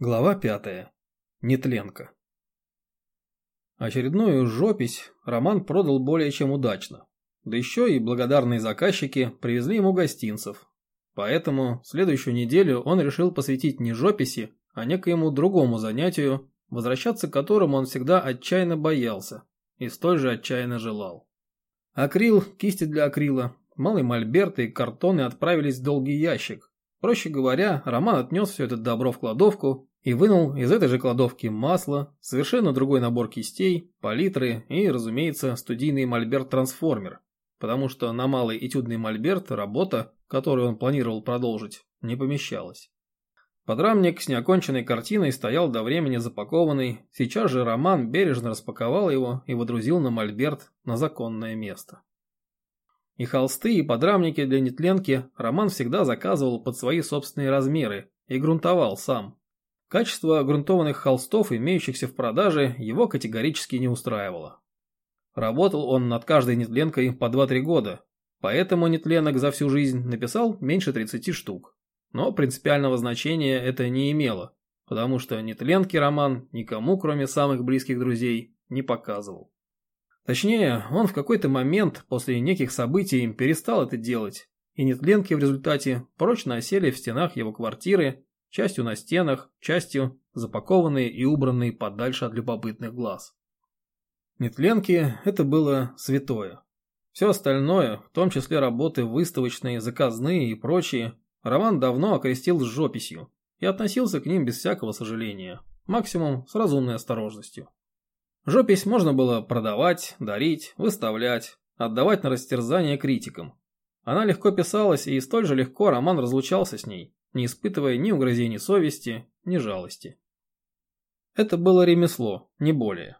Глава пятая. Нетленка. Очередную жопись Роман продал более чем удачно. Да еще и благодарные заказчики привезли ему гостинцев. Поэтому следующую неделю он решил посвятить не жописи, а некоему другому занятию, возвращаться к которому он всегда отчаянно боялся и столь же отчаянно желал. Акрил, кисти для акрила, малый мольберт и картоны отправились в долгий ящик. Проще говоря, Роман отнес все это добро в кладовку и вынул из этой же кладовки масло, совершенно другой набор кистей, палитры и, разумеется, студийный мольберт-трансформер, потому что на малый этюдный мольберт работа, которую он планировал продолжить, не помещалась. Подрамник с неоконченной картиной стоял до времени запакованный, сейчас же Роман бережно распаковал его и водрузил на мольберт на законное место. И холсты, и подрамники для нетленки Роман всегда заказывал под свои собственные размеры и грунтовал сам, Качество грунтованных холстов, имеющихся в продаже, его категорически не устраивало. Работал он над каждой нетленкой по 2-3 года, поэтому нетленок за всю жизнь написал меньше 30 штук. Но принципиального значения это не имело, потому что нетленки роман никому, кроме самых близких друзей, не показывал. Точнее, он в какой-то момент после неких событий перестал это делать, и нетленки в результате прочно осели в стенах его квартиры частью на стенах, частью запакованные и убранные подальше от любопытных глаз. Нетленки – это было святое. Все остальное, в том числе работы выставочные, заказные и прочие, Роман давно окрестил с жописью и относился к ним без всякого сожаления, максимум с разумной осторожностью. Жопись можно было продавать, дарить, выставлять, отдавать на растерзание критикам. Она легко писалась, и столь же легко Роман разлучался с ней, не испытывая ни угрызений совести, ни жалости. Это было ремесло, не более.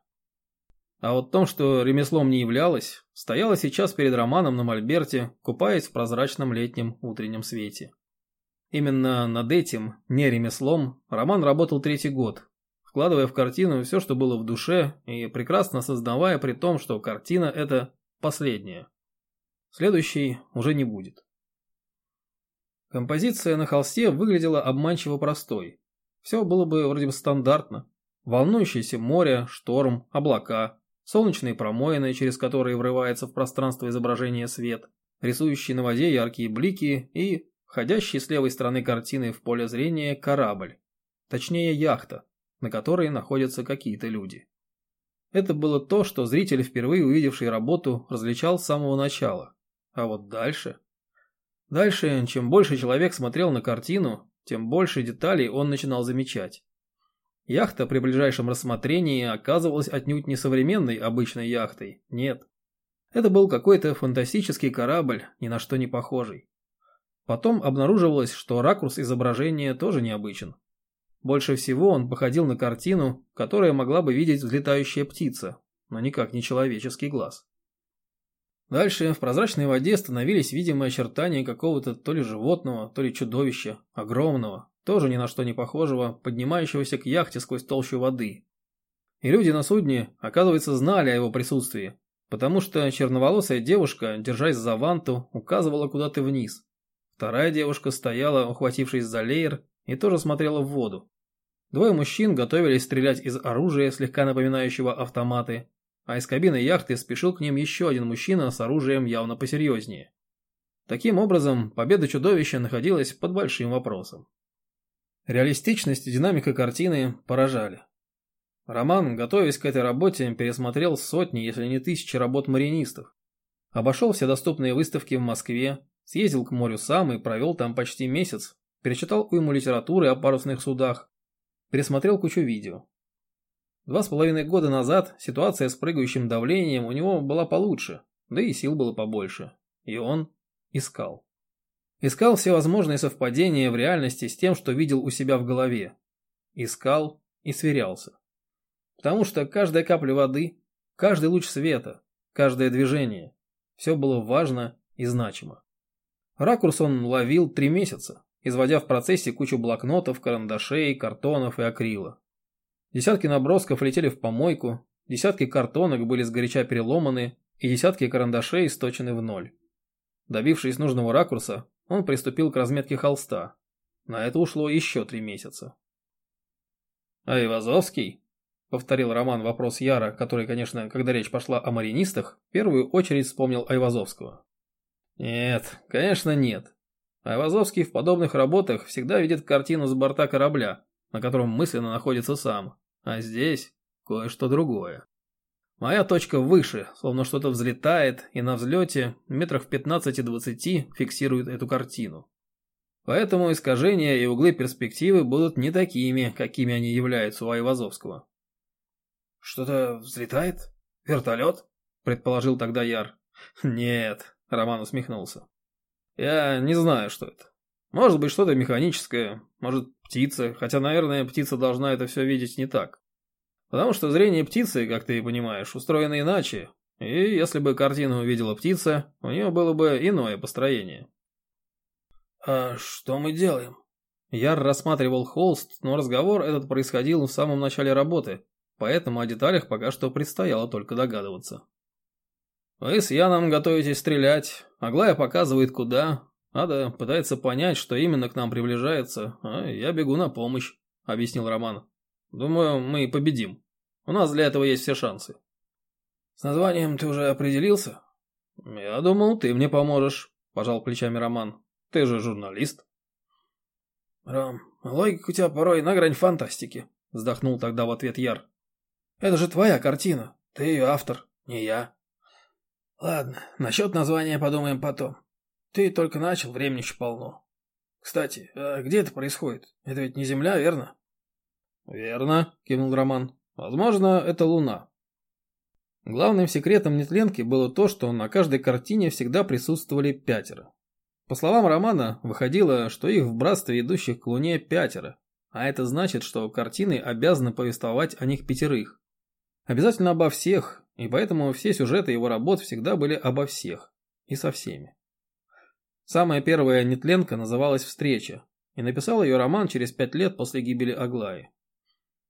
А вот том, что ремеслом не являлось, стояло сейчас перед Романом на мольберте, купаясь в прозрачном летнем утреннем свете. Именно над этим, не ремеслом, Роман работал третий год, вкладывая в картину все, что было в душе, и прекрасно осознавая при том, что картина – это последняя. Следующей уже не будет. Композиция на холсте выглядела обманчиво простой. Все было бы вроде бы стандартно. Волнующееся море, шторм, облака, солнечные промоины, через которые врывается в пространство изображения свет, рисующий на воде яркие блики и ходящий с левой стороны картины в поле зрения корабль. Точнее яхта, на которой находятся какие-то люди. Это было то, что зритель, впервые увидевший работу, различал с самого начала. А вот дальше... Дальше, чем больше человек смотрел на картину, тем больше деталей он начинал замечать. Яхта при ближайшем рассмотрении оказывалась отнюдь не современной обычной яхтой, нет. Это был какой-то фантастический корабль, ни на что не похожий. Потом обнаруживалось, что ракурс изображения тоже необычен. Больше всего он походил на картину, которая могла бы видеть взлетающая птица, но никак не человеческий глаз. Дальше в прозрачной воде становились видимые очертания какого-то то ли животного, то ли чудовища, огромного, тоже ни на что не похожего, поднимающегося к яхте сквозь толщу воды. И люди на судне, оказывается, знали о его присутствии, потому что черноволосая девушка, держась за ванту, указывала куда-то вниз. Вторая девушка стояла, ухватившись за леер, и тоже смотрела в воду. Двое мужчин готовились стрелять из оружия, слегка напоминающего автоматы, а из кабины яхты спешил к ним еще один мужчина с оружием явно посерьезнее. Таким образом, победа чудовища находилась под большим вопросом. Реалистичность и динамика картины поражали. Роман, готовясь к этой работе, пересмотрел сотни, если не тысячи работ маринистов. Обошел все доступные выставки в Москве, съездил к морю сам и провел там почти месяц, перечитал уйму литературы о парусных судах, пересмотрел кучу видео. Два с половиной года назад ситуация с прыгающим давлением у него была получше, да и сил было побольше. И он искал. Искал все возможные совпадения в реальности с тем, что видел у себя в голове. Искал и сверялся. Потому что каждая капля воды, каждый луч света, каждое движение – все было важно и значимо. Ракурс он ловил три месяца, изводя в процессе кучу блокнотов, карандашей, картонов и акрила. Десятки набросков летели в помойку, десятки картонок были сгоряча переломаны, и десятки карандашей сточены в ноль. Добившись нужного ракурса, он приступил к разметке холста. На это ушло еще три месяца. А Ивазовский? Повторил Роман вопрос Яра, который, конечно, когда речь пошла о маринистах, в первую очередь вспомнил Айвазовского. Нет, конечно нет. Айвазовский в подобных работах всегда видит картину с борта корабля, на котором мысленно находится сам. А здесь кое-что другое. Моя точка выше, словно что-то взлетает, и на взлете метрах в 15-20 фиксирует эту картину. Поэтому искажения и углы перспективы будут не такими, какими они являются у Айвазовского. «Что-то взлетает? Вертолет?» – предположил тогда Яр. «Нет», – Роман усмехнулся. «Я не знаю, что это. Может быть, что-то механическое, может, птица, хотя, наверное, птица должна это все видеть не так. Потому что зрение птицы, как ты понимаешь, устроено иначе, и если бы картину увидела птица, у нее было бы иное построение». «А что мы делаем?» Яр рассматривал холст, но разговор этот происходил в самом начале работы, поэтому о деталях пока что предстояло только догадываться. Вы с Яном готовитесь стрелять, Аглая показывает куда, Ада пытается понять, что именно к нам приближается, а я бегу на помощь, объяснил Роман. Думаю, мы победим. У нас для этого есть все шансы. С названием ты уже определился? Я думал, ты мне поможешь, пожал плечами Роман. Ты же журналист. Ром, логика у тебя порой на грань фантастики, вздохнул тогда в ответ Яр. Это же твоя картина. Ты ее автор, не я. Ладно, насчет названия подумаем потом. Ты только начал, времени еще полно. Кстати, а где это происходит? Это ведь не Земля, верно? Верно, кивнул Роман. Возможно, это Луна. Главным секретом Нетленки было то, что на каждой картине всегда присутствовали пятеро. По словам Романа, выходило, что их в братстве идущих к Луне пятеро, а это значит, что картины обязаны повествовать о них пятерых. Обязательно обо всех, и поэтому все сюжеты его работ всегда были обо всех. И со всеми. Самая первая Нетленка называлась «Встреча», и написал ее роман через пять лет после гибели Аглаи.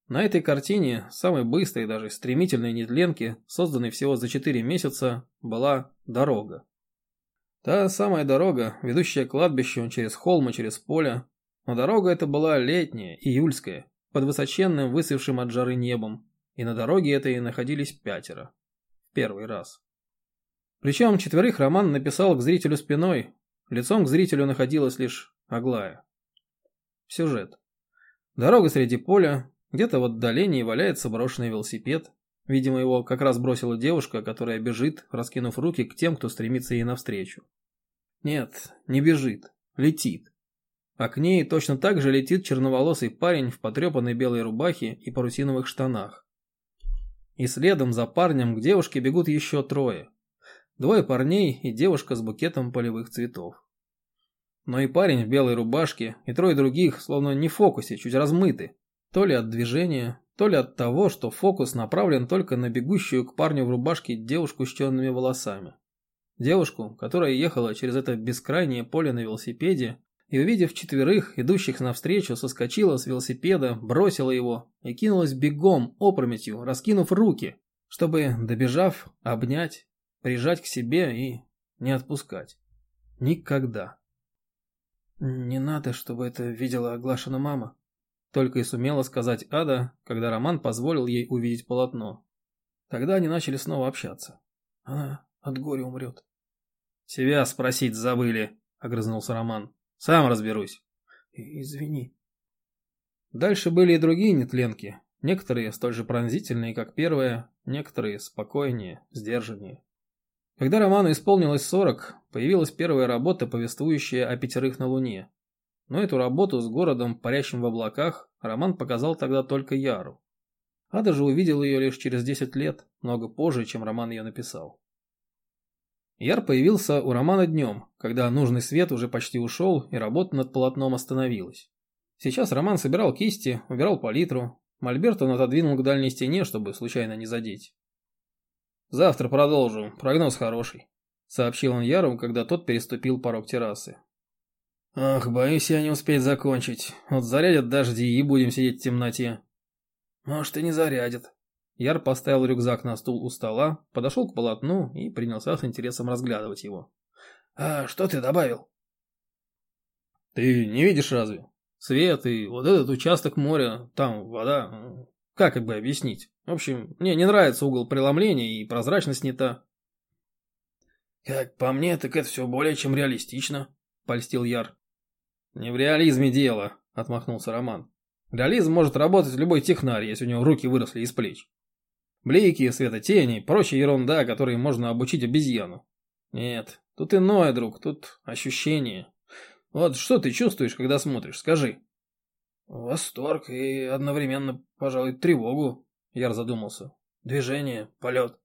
На этой картине, самой быстрой и даже стремительной Нетленки, созданной всего за четыре месяца, была «Дорога». Та самая дорога, ведущая к кладбищу через холм и через поле, но дорога эта была летняя, июльская, под высоченным, высевшим от жары небом, и на дороге этой находились пятеро. Первый раз. Причем четверых Роман написал к зрителю спиной, лицом к зрителю находилась лишь Аглая. Сюжет. Дорога среди поля, где-то в отдалении валяется брошенный велосипед. Видимо, его как раз бросила девушка, которая бежит, раскинув руки к тем, кто стремится ей навстречу. Нет, не бежит, летит. А к ней точно так же летит черноволосый парень в потрепанной белой рубахе и парусиновых штанах. И следом за парнем к девушке бегут еще трое. Двое парней и девушка с букетом полевых цветов. Но и парень в белой рубашке, и трое других, словно не в фокусе, чуть размыты. То ли от движения, то ли от того, что фокус направлен только на бегущую к парню в рубашке девушку с черными волосами. Девушку, которая ехала через это бескрайнее поле на велосипеде и, увидев четверых, идущих навстречу, соскочила с велосипеда, бросила его и кинулась бегом, опрометью, раскинув руки, чтобы, добежав, обнять, прижать к себе и не отпускать. Никогда. «Не надо, чтобы это видела оглашена мама», только и сумела сказать Ада, когда Роман позволил ей увидеть полотно. Тогда они начали снова общаться. Она от горя умрет. «Тебя спросить забыли», — огрызнулся Роман. Сам разберусь. Извини. Дальше были и другие нетленки. Некоторые столь же пронзительные, как первая, некоторые спокойнее, сдержаннее. Когда Роману исполнилось 40, появилась первая работа, повествующая о пятерых на Луне. Но эту работу с городом, парящим в облаках, Роман показал тогда только Яру. Ада же увидел ее лишь через 10 лет, много позже, чем Роман ее написал. Яр появился у Романа днем, когда нужный свет уже почти ушел и работа над полотном остановилась. Сейчас Роман собирал кисти, убирал палитру. Мольберт он отодвинул к дальней стене, чтобы случайно не задеть. «Завтра продолжу, прогноз хороший», — сообщил он Яру, когда тот переступил порог террасы. «Ах, боюсь я не успеть закончить. Вот зарядят дожди и будем сидеть в темноте». «Может, и не зарядят», Яр поставил рюкзак на стул у стола, подошел к полотну и принялся с интересом разглядывать его. «А что ты добавил?» «Ты не видишь разве? Свет и вот этот участок моря, там вода. Как бы объяснить? В общем, мне не нравится угол преломления и прозрачность не та. Как по мне, так это все более чем реалистично, польстил Яр. Не в реализме дело, отмахнулся Роман. Реализм может работать любой технарь, если у него руки выросли из плеч. Блики, светотени, прочая ерунда, которой можно обучить обезьяну. Нет, тут иное, друг, тут ощущение. Вот что ты чувствуешь, когда смотришь, скажи. Восторг и одновременно, пожалуй, тревогу, Яр задумался. Движение, полет.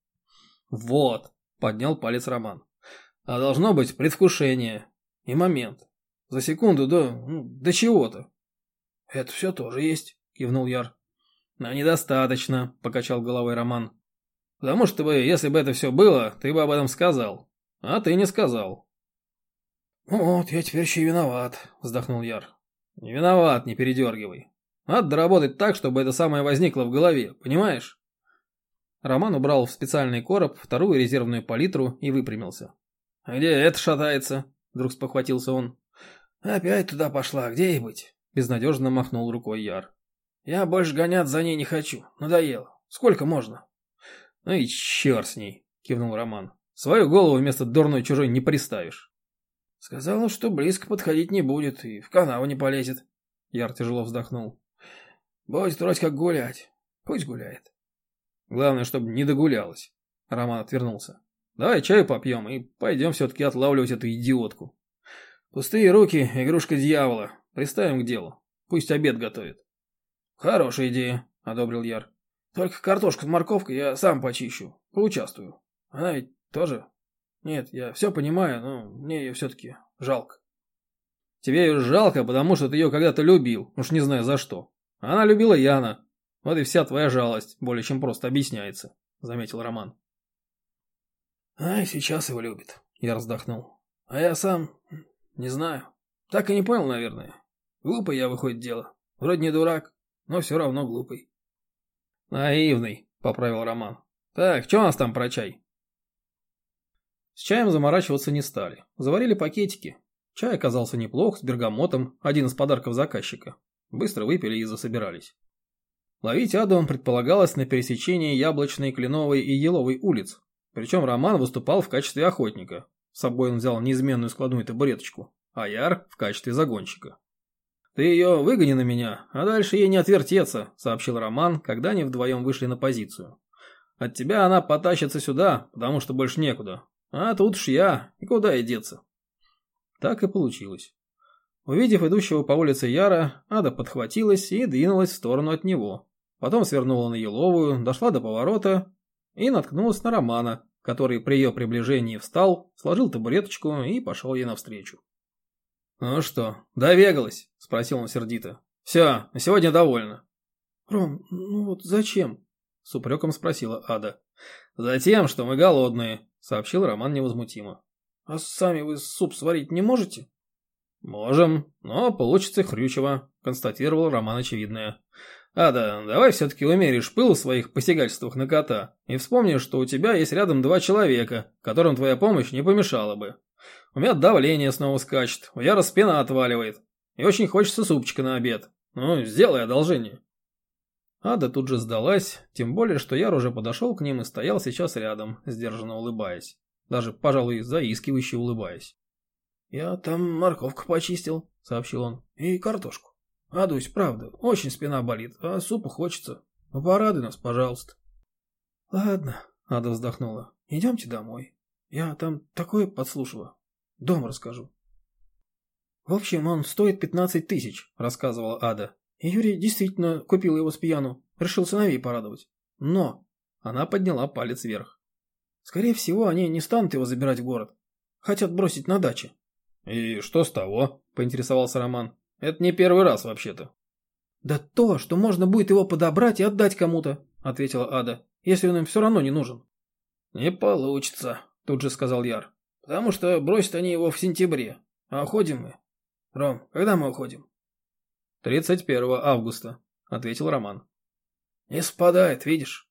Вот, поднял палец Роман. А должно быть предвкушение и момент. За секунду до... Ну, до чего-то. Это все тоже есть, кивнул Яр. Но недостаточно, покачал головой Роман. Потому что бы, если бы это все было, ты бы об этом сказал. А ты не сказал. Вот, я теперь еще и виноват, вздохнул Яр. Не виноват, не передергивай. Надо доработать так, чтобы это самое возникло в голове, понимаешь? Роман убрал в специальный короб вторую резервную палитру и выпрямился. «А где это шатается?» – вдруг спохватился он. «Опять туда пошла, где ей быть?» – безнадежно махнул рукой Яр. «Я больше гонять за ней не хочу, надоело. Сколько можно?» «Ну и черт с ней!» – кивнул Роман. «Свою голову вместо дурной чужой не приставишь». «Сказал, что близко подходить не будет и в канаву не полезет». Яр тяжело вздохнул. «Будет вроде как гулять. Пусть гуляет». Главное, чтобы не догулялась. Роман отвернулся. Давай чаю попьем и пойдем все-таки отлавливать эту идиотку. Пустые руки – игрушка дьявола. Приставим к делу. Пусть обед готовит. Хорошая идея, одобрил Яр. Только картошку с морковкой я сам почищу. Поучаствую. Она ведь тоже... Нет, я все понимаю, но мне ее все-таки жалко. Тебе ее жалко, потому что ты ее когда-то любил. Уж не знаю за что. Она любила Яна. Вот и вся твоя жалость более чем просто объясняется, заметил Роман. Ай, сейчас его любит, я вздохнул. А я сам не знаю. Так и не понял, наверное. Глупый я, выходит, дело. Вроде не дурак, но все равно глупый. Наивный, поправил Роман. Так, что у нас там про чай? С чаем заморачиваться не стали. Заварили пакетики. Чай оказался неплох, с бергамотом, один из подарков заказчика. Быстро выпили и засобирались. Ловить Аду предполагалось на пересечении Яблочной, Кленовой и Еловой улиц. Причем Роман выступал в качестве охотника. С собой он взял неизменную складную табуреточку, а Яр в качестве загонщика. «Ты ее выгони на меня, а дальше ей не отвертеться», — сообщил Роман, когда они вдвоем вышли на позицию. «От тебя она потащится сюда, потому что больше некуда. А тут уж я, и куда ей деться?» Так и получилось. Увидев идущего по улице Яра, Ада подхватилась и двинулась в сторону от него, Потом свернула на Еловую, дошла до поворота и наткнулась на Романа, который при ее приближении встал, сложил табуреточку и пошел ей навстречу. «Ну что, довегалась?» – спросил он сердито. «Все, на сегодня довольна». «Ром, ну вот зачем?» – с упреком спросила Ада. «Затем, что мы голодные», – сообщил Роман невозмутимо. «А сами вы суп сварить не можете?» «Можем, но получится хрючево», – констатировал Роман очевидное. Ада, давай все-таки умеришь пыл в своих посягательствах на кота и вспомни, что у тебя есть рядом два человека, которым твоя помощь не помешала бы. У меня давление снова скачет, у Яра спина отваливает. И очень хочется супчика на обед. Ну, сделай одолжение. Ада тут же сдалась, тем более, что Яр уже подошел к ним и стоял сейчас рядом, сдержанно улыбаясь. Даже, пожалуй, заискивающе улыбаясь. «Я там морковку почистил», — сообщил он, — «и картошку». Адусь, правда, очень спина болит, а супу хочется. Ну, порадуй нас, пожалуйста. Ладно, Ада вздохнула. Идемте домой. Я там такое подслушала. Дом расскажу. В общем, он стоит пятнадцать тысяч, рассказывала Ада. Юрий действительно купил его с пьяну. Решил сыновей порадовать. Но... Она подняла палец вверх. Скорее всего, они не станут его забирать в город. Хотят бросить на даче. «И что с того?» – поинтересовался Роман. Это не первый раз вообще-то. Да то, что можно будет его подобрать и отдать кому-то, ответила Ада, если он им все равно не нужен. Не получится, тут же сказал Яр. Потому что бросят они его в сентябре. А уходим мы. Ром, когда мы уходим? 31 августа, ответил Роман. Не спадает, видишь?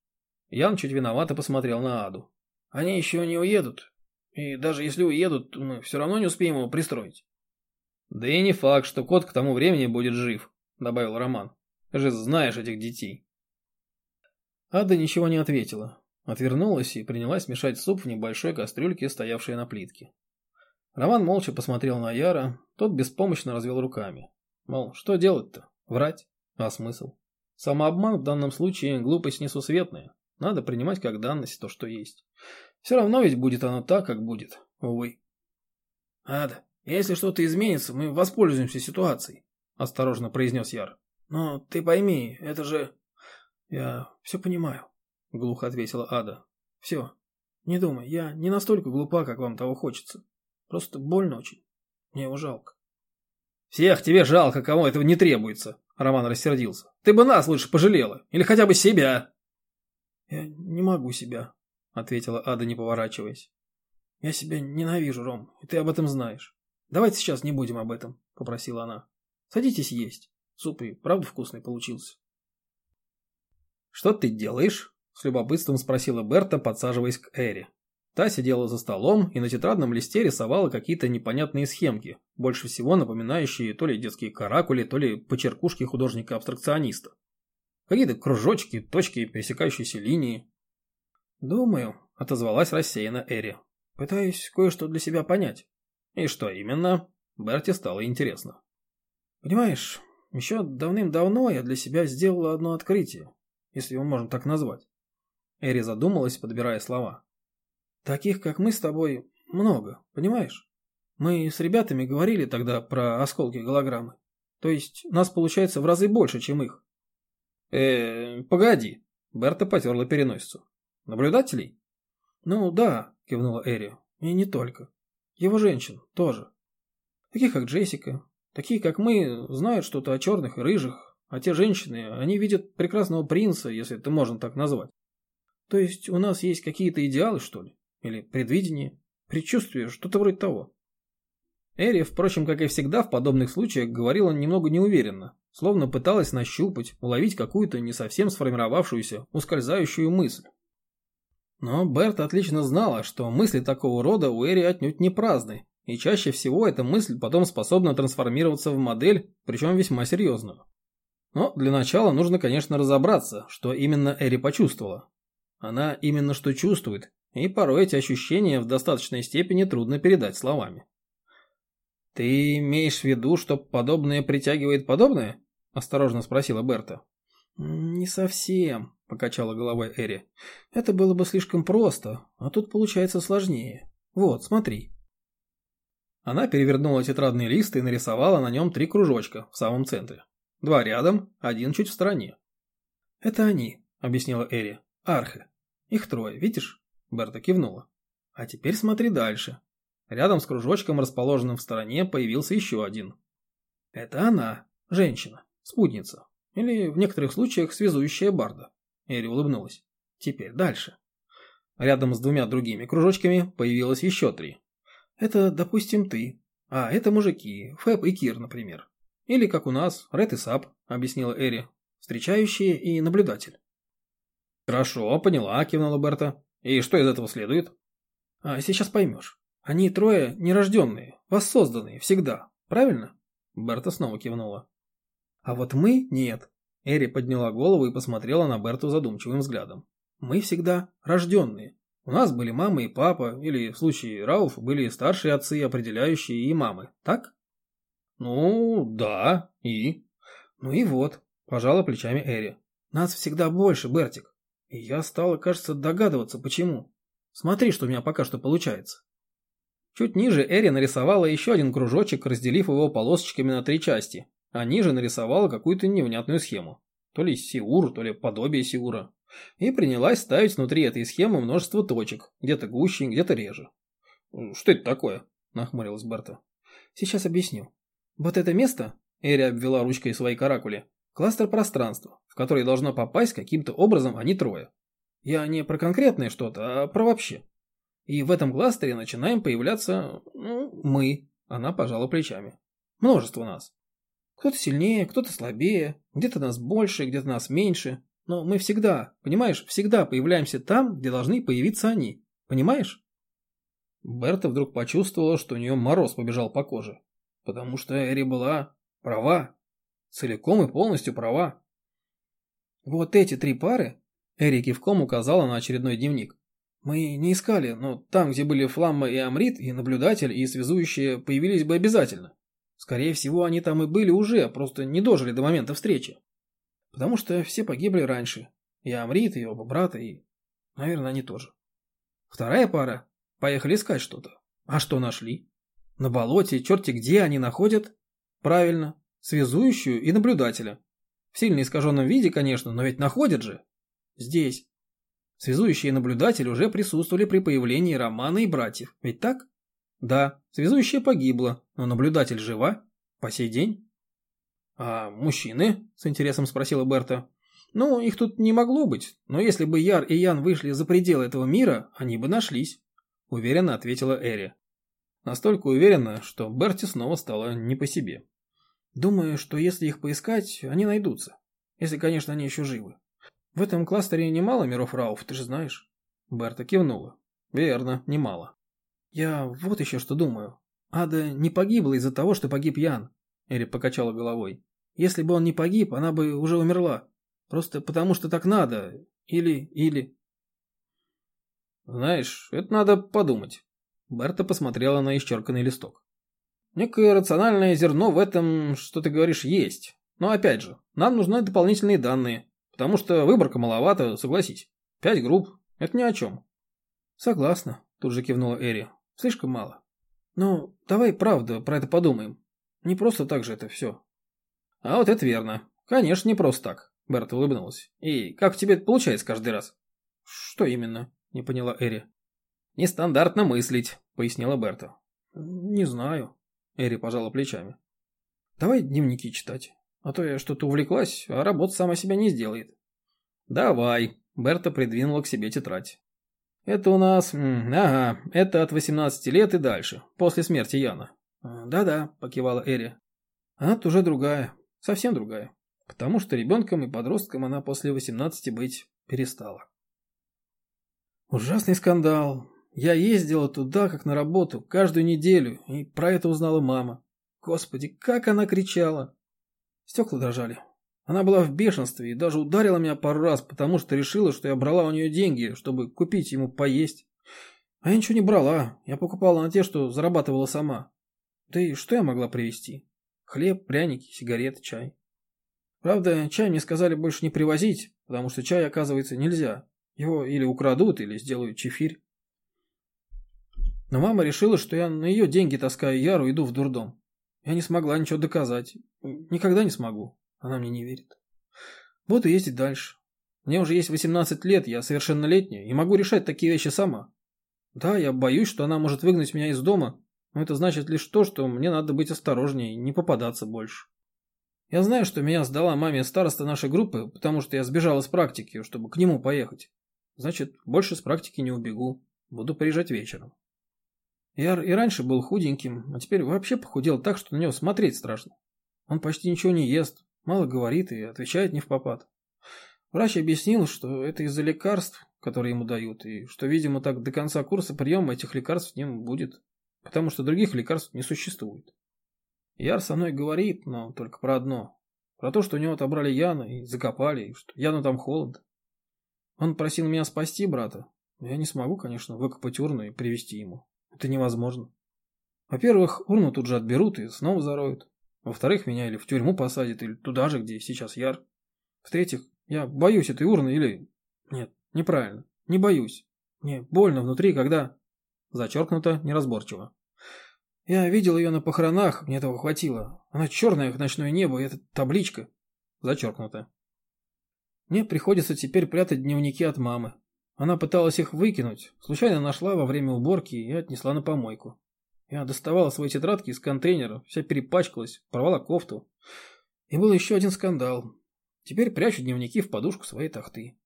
Ян чуть виновато посмотрел на Аду. Они еще не уедут. И даже если уедут, мы все равно не успеем его пристроить. Да и не факт, что кот к тому времени будет жив, добавил Роман. Ты же знаешь этих детей. Ада ничего не ответила. Отвернулась и принялась мешать суп в небольшой кастрюльке, стоявшей на плитке. Роман молча посмотрел на Яра, тот беспомощно развел руками. Мол, что делать-то? Врать? А смысл? Самообман в данном случае глупость несусветная. Надо принимать как данность то, что есть. Все равно ведь будет оно так, как будет. Увы. Ада, если что-то изменится, мы воспользуемся ситуацией, осторожно произнес Яр. Но ты пойми, это же... Я все понимаю, глухо ответила Ада. Все. Не думай, я не настолько глупа, как вам того хочется. Просто больно очень. Мне его жалко. Всех тебе жалко, кому этого не требуется, Роман рассердился. Ты бы нас лучше пожалела. Или хотя бы себя. Я не могу себя, ответила Ада, не поворачиваясь. Я себя ненавижу, Ром, и ты об этом знаешь. Давайте сейчас не будем об этом, попросила она. Садитесь есть. Суп и правда вкусный получился. «Что ты делаешь?» – с любопытством спросила Берта, подсаживаясь к Эри. Та сидела за столом и на тетрадном листе рисовала какие-то непонятные схемки, больше всего напоминающие то ли детские каракули, то ли почеркушки художника-абстракциониста. Какие-то кружочки, точки, пересекающиеся линии. «Думаю», – отозвалась рассеянно Эри. «Пытаюсь кое-что для себя понять». «И что именно?» Берте стало интересно. «Понимаешь, еще давным-давно я для себя сделала одно открытие если его можно так назвать. Эри задумалась, подбирая слова. Таких, как мы с тобой, много, понимаешь? Мы с ребятами говорили тогда про осколки голограммы. То есть нас получается в разы больше, чем их. э погоди. Берта потерла переносицу. Наблюдателей? Ну да, кивнула Эри. И не только. Его женщин тоже. Таких, как Джессика. Такие, как мы, знают что-то о черных и рыжих, а те женщины, они видят прекрасного принца, если это можно так назвать. То есть у нас есть какие-то идеалы, что ли? Или предвидение? Предчувствие? Что-то вроде того. Эри, впрочем, как и всегда в подобных случаях, говорила немного неуверенно, словно пыталась нащупать, уловить какую-то не совсем сформировавшуюся, ускользающую мысль. Но Берт отлично знала, что мысли такого рода у Эри отнюдь не праздны, и чаще всего эта мысль потом способна трансформироваться в модель, причем весьма серьезную. Но для начала нужно, конечно, разобраться, что именно Эри почувствовала. Она именно что чувствует, и порой эти ощущения в достаточной степени трудно передать словами. «Ты имеешь в виду, что подобное притягивает подобное?» – осторожно спросила Берта. «Не совсем», – покачала головой Эри. «Это было бы слишком просто, а тут получается сложнее. Вот, смотри». Она перевернула тетрадный лист и нарисовала на нем три кружочка в самом центре. Два рядом, один чуть в стороне. «Это они», — объяснила Эри. «Архи. Их трое, видишь?» Берта кивнула. «А теперь смотри дальше». Рядом с кружочком, расположенным в стороне, появился еще один. «Это она, женщина, спутница. Или в некоторых случаях связующая Барда». Эри улыбнулась. «Теперь дальше». Рядом с двумя другими кружочками появилось еще три. «Это, допустим, ты. А, это мужики, Фэб и Кир, например. Или, как у нас, Ред и Сап, объяснила Эри. Встречающие и наблюдатель. Хорошо, поняла, кивнула Берта. И что из этого следует? А сейчас поймешь. Они трое нерожденные, воссозданные, всегда. Правильно? Берта снова кивнула. А вот мы нет. Эри подняла голову и посмотрела на Берту задумчивым взглядом. Мы всегда рожденные. У нас были мама и папа, или в случае Рауф были старшие отцы, определяющие и мамы, так? «Ну, да, и?» «Ну и вот», – пожала плечами Эри. «Нас всегда больше, Бертик. Я стала, кажется, догадываться, почему. Смотри, что у меня пока что получается». Чуть ниже Эри нарисовала еще один кружочек, разделив его полосочками на три части, а ниже нарисовала какую-то невнятную схему. То ли сиур, то ли подобие сиура. И принялась ставить внутри этой схемы множество точек, где-то гуще, где-то реже. «Что это такое?» – нахмурилась Берта. «Сейчас объясню. Вот это место, Эри обвела ручкой свои каракули, кластер пространства, в который должно попасть каким-то образом они трое. Я не про конкретное что-то, а про вообще. И в этом кластере начинаем появляться, ну, мы. Она пожала плечами. Множество нас. Кто-то сильнее, кто-то слабее, где-то нас больше, где-то нас меньше. Но мы всегда, понимаешь, всегда появляемся там, где должны появиться они. Понимаешь? Берта вдруг почувствовала, что у нее мороз побежал по коже. потому что Эри была права. Целиком и полностью права. Вот эти три пары, Эри кивком указала на очередной дневник. Мы не искали, но там, где были Фламма и Амрит, и наблюдатель, и связующие появились бы обязательно. Скорее всего, они там и были уже, просто не дожили до момента встречи. Потому что все погибли раньше. И Амрит, и оба брата, и... Наверное, они тоже. Вторая пара. Поехали искать что-то. А что нашли? На болоте, черти где они находят? Правильно, связующую и наблюдателя. В сильно искаженном виде, конечно, но ведь находят же. Здесь. Связующие и наблюдатель уже присутствовали при появлении Романа и братьев. Ведь так? Да, связующая погибла, но наблюдатель жива. По сей день. А мужчины? С интересом спросила Берта. Ну, их тут не могло быть, но если бы Яр и Ян вышли за пределы этого мира, они бы нашлись. Уверенно ответила Эри. Настолько уверенно, что Берти снова стало не по себе. Думаю, что если их поискать, они найдутся. Если, конечно, они еще живы. В этом кластере немало миров Рауф, ты же знаешь. Берта кивнула. Верно, немало. Я вот еще что думаю. Ада не погибла из-за того, что погиб Ян. Эри покачала головой. Если бы он не погиб, она бы уже умерла. Просто потому что так надо. Или, или... Знаешь, это надо подумать. Берта посмотрела на исчерканный листок. Некое рациональное зерно в этом, что ты говоришь, есть. Но опять же, нам нужны дополнительные данные, потому что выборка маловато, согласись. Пять групп – это ни о чем. Согласна, тут же кивнула Эри. Слишком мало. Но давай правда про это подумаем. Не просто так же это все. А вот это верно. Конечно, не просто так. Берта улыбнулась. И как тебе это получается каждый раз? Что именно? Не поняла Эри. «Нестандартно мыслить», — пояснила Берта. «Не знаю», — Эри пожала плечами. «Давай дневники читать, а то я что-то увлеклась, а работа сама себя не сделает». «Давай», — Берта придвинула к себе тетрадь. «Это у нас... Ага, это от 18 лет и дальше, после смерти Яна». «Да-да», — покивала Эри. «Она уже другая, совсем другая, потому что ребенком и подростком она после 18 быть перестала». «Ужасный скандал, я ездила туда, как на работу, каждую неделю, и про это узнала мама. Господи, как она кричала! Стекла дрожали. Она была в бешенстве и даже ударила меня пару раз, потому что решила, что я брала у нее деньги, чтобы купить ему поесть. А я ничего не брала, я покупала на те, что зарабатывала сама. Да и что я могла привезти? Хлеб, пряники, сигареты, чай. Правда, чай мне сказали больше не привозить, потому что чай, оказывается, нельзя. Его или украдут, или сделают чефирь. Но мама решила, что я на ее деньги таскаю Яру иду в дурдом. Я не смогла ничего доказать. Никогда не смогу. Она мне не верит. Буду ездить дальше. Мне уже есть 18 лет, я совершеннолетняя и могу решать такие вещи сама. Да, я боюсь, что она может выгнать меня из дома, но это значит лишь то, что мне надо быть осторожнее и не попадаться больше. Я знаю, что меня сдала маме староста нашей группы, потому что я сбежала с практики, чтобы к нему поехать. Значит, больше с практики не убегу. Буду приезжать вечером. Яр и раньше был худеньким, а теперь вообще похудел так, что на него смотреть страшно. Он почти ничего не ест, мало говорит и отвечает не в попад. Врач объяснил, что это из-за лекарств, которые ему дают, и что, видимо, так до конца курса приема этих лекарств с ним будет, потому что других лекарств не существует. Яр со мной говорит, но только про одно. Про то, что у него отобрали Яна и закопали, и что Яну там холод. Он просил меня спасти брата. Я не смогу, конечно, выкопать урну и привести ему. Это невозможно. Во-первых, урну тут же отберут и снова зароют. Во-вторых, меня или в тюрьму посадят, или туда же, где сейчас Яр. В-третьих, я боюсь этой урны или... Нет, неправильно. Не боюсь. Мне больно внутри, когда... Зачеркнуто неразборчиво. Я видел ее на похоронах, мне этого хватило. Она черная, как ночное небо, и эта табличка. Зачеркнуто. Мне приходится теперь прятать дневники от мамы. Она пыталась их выкинуть, случайно нашла во время уборки и отнесла на помойку. Я доставала свои тетрадки из контейнера, вся перепачкалась, порвала кофту. И был еще один скандал. Теперь прячу дневники в подушку своей тахты.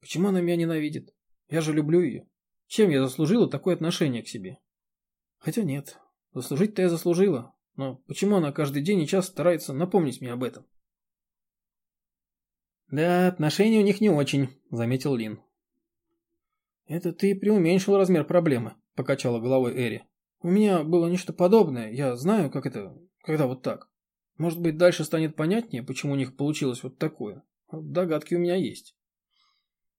Почему она меня ненавидит? Я же люблю ее. Чем я заслужила такое отношение к себе? Хотя нет, заслужить-то я заслужила. Но почему она каждый день и час старается напомнить мне об этом? «Да, отношения у них не очень», — заметил Лин. «Это ты преуменьшил размер проблемы», – покачала головой Эри. «У меня было нечто подобное. Я знаю, как это... когда вот так. Может быть, дальше станет понятнее, почему у них получилось вот такое. Догадки у меня есть.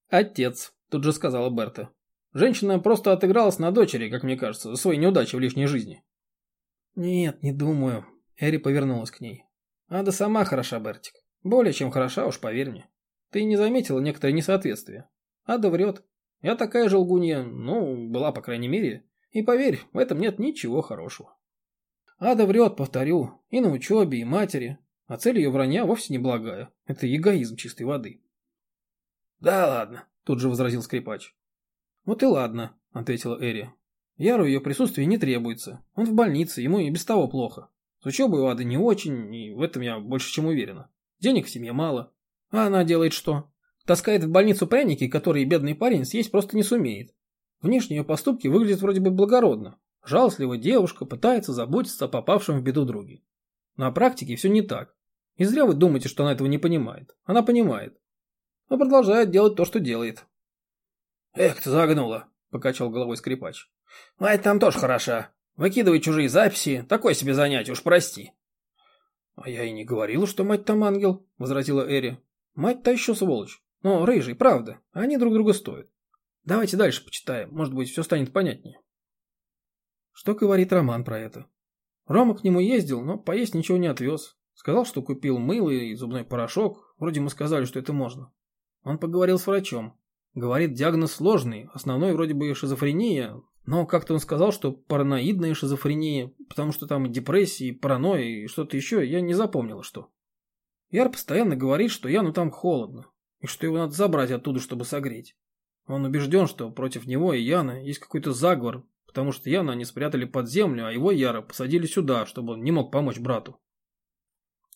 Отец, тут же сказала Берта. Женщина просто отыгралась на дочери, как мне кажется, за свои неудачи в лишней жизни. Нет, не думаю. Эри повернулась к ней. Ада сама хороша, Бертик. Более чем хороша, уж поверь мне. Ты не заметила некоторые несоответствия. Ада врет. Я такая же лгунья, ну, была, по крайней мере. И поверь, в этом нет ничего хорошего. Ада врет, повторю, и на учебе, и матери. А цель ее вранья вовсе не благая. Это эгоизм чистой воды. Да ладно, тут же возразил скрипач. Вот и ладно, ответила Эри. Яру ее присутствие не требуется. Он в больнице, ему и без того плохо. С учебой у Ады не очень, и в этом я больше чем уверена. Денег в семье мало. А она делает что? Таскает в больницу пряники, которые бедный парень съесть просто не сумеет. Внешние ее поступки выглядят вроде бы благородно. Жалостливая девушка пытается заботиться о попавшем в беду друге. На практике все не так. И зря вы думаете, что она этого не понимает. Она понимает. Но продолжает делать то, что делает. «Эх, ты загнула», — покачал головой скрипач. «Мать там тоже хороша. Выкидывай чужие записи. Такое себе занятие, уж прости». «А я и не говорила, что мать там ангел», — возразила Эри. «Мать-то еще сволочь. Но, рыжий, правда, они друг друга стоят. Давайте дальше почитаем, может быть, все станет понятнее». Что говорит Роман про это? Рома к нему ездил, но поесть ничего не отвез. Сказал, что купил мыло и зубной порошок. Вроде мы сказали, что это можно. Он поговорил с врачом. Говорит, диагноз сложный, основной вроде бы шизофрения, но как-то он сказал, что параноидная шизофрения, потому что там и депрессия, и паранойя, и что-то еще, я не запомнила что. Яр постоянно говорит, что Яну там холодно, и что его надо забрать оттуда, чтобы согреть. Он убежден, что против него и Яна есть какой-то заговор, потому что Яна они спрятали под землю, а его Яра посадили сюда, чтобы он не мог помочь брату.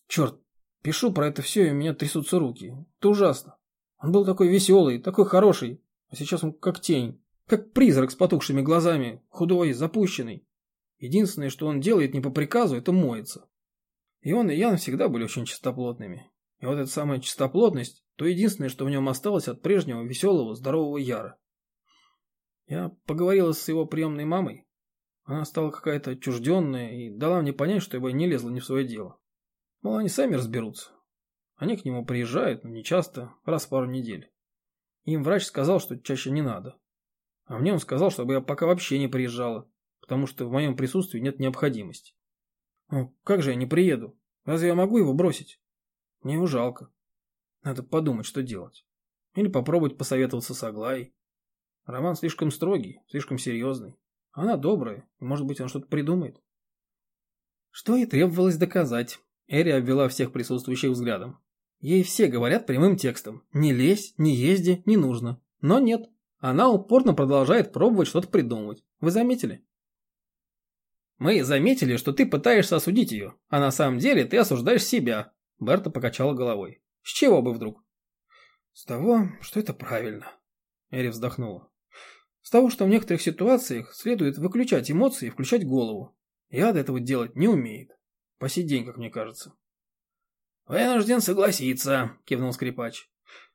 Черт, пишу про это все, и у меня трясутся руки. Это ужасно. Он был такой веселый, такой хороший, а сейчас он как тень. Как призрак с потухшими глазами, худой, запущенный. Единственное, что он делает не по приказу, это моется. И он, и Ян всегда были очень чистоплотными. И вот эта самая чистоплотность, то единственное, что в нем осталось от прежнего веселого, здорового Яра. Я поговорила с его приемной мамой. Она стала какая-то отчужденная и дала мне понять, что я не лезла не в свое дело. Мол, они сами разберутся. Они к нему приезжают, но не часто, раз в пару недель. Им врач сказал, что чаще не надо. А мне он сказал, чтобы я пока вообще не приезжала, потому что в моем присутствии нет необходимости. Ну, как же я не приеду? Разве я могу его бросить? Мне его жалко. Надо подумать, что делать. Или попробовать посоветоваться с Аглаей. Роман слишком строгий, слишком серьезный. Она добрая, и, может быть, он что-то придумает. Что и требовалось доказать. Эри обвела всех присутствующих взглядом. Ей все говорят прямым текстом. Не лезь, не езди, не нужно. Но нет. Она упорно продолжает пробовать что-то придумывать. Вы заметили? Мы заметили, что ты пытаешься осудить ее, а на самом деле ты осуждаешь себя. Берта покачала головой. С чего бы вдруг? С того, что это правильно. Эри вздохнула. С того, что в некоторых ситуациях следует выключать эмоции и включать голову. Яд этого делать не умеет. По сей день, как мне кажется. «Вынужден согласиться», — кивнул скрипач.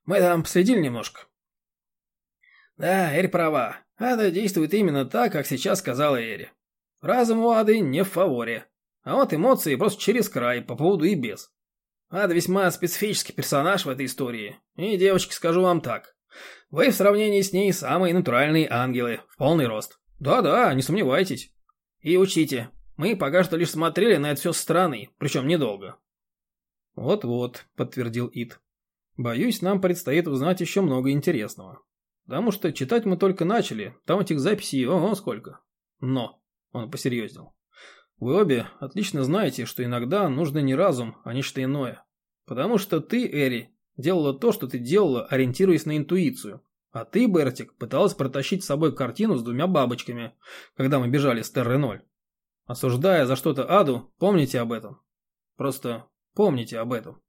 «Мы там последили немножко. Да, Эри права. Ада действует именно так, как сейчас сказала Эри. Разум у Ады не в фаворе. А вот эмоции просто через край, по поводу и без. Ада весьма специфический персонаж в этой истории. И, девочки, скажу вам так. Вы в сравнении с ней самые натуральные ангелы, в полный рост. Да-да, не сомневайтесь. И учите, мы пока что лишь смотрели на это все со стороны, причем недолго. Вот-вот, подтвердил Ит. Боюсь, нам предстоит узнать еще много интересного. Потому что читать мы только начали, там этих записей, ого, сколько. Но, он посерьезнел. Вы обе отлично знаете, что иногда нужно не разум, а нечто иное. Потому что ты, Эри, делала то, что ты делала, ориентируясь на интуицию. А ты, Бертик, пыталась протащить с собой картину с двумя бабочками, когда мы бежали с Терры Ноль. Осуждая за что-то Аду, помните об этом. Просто помните об этом.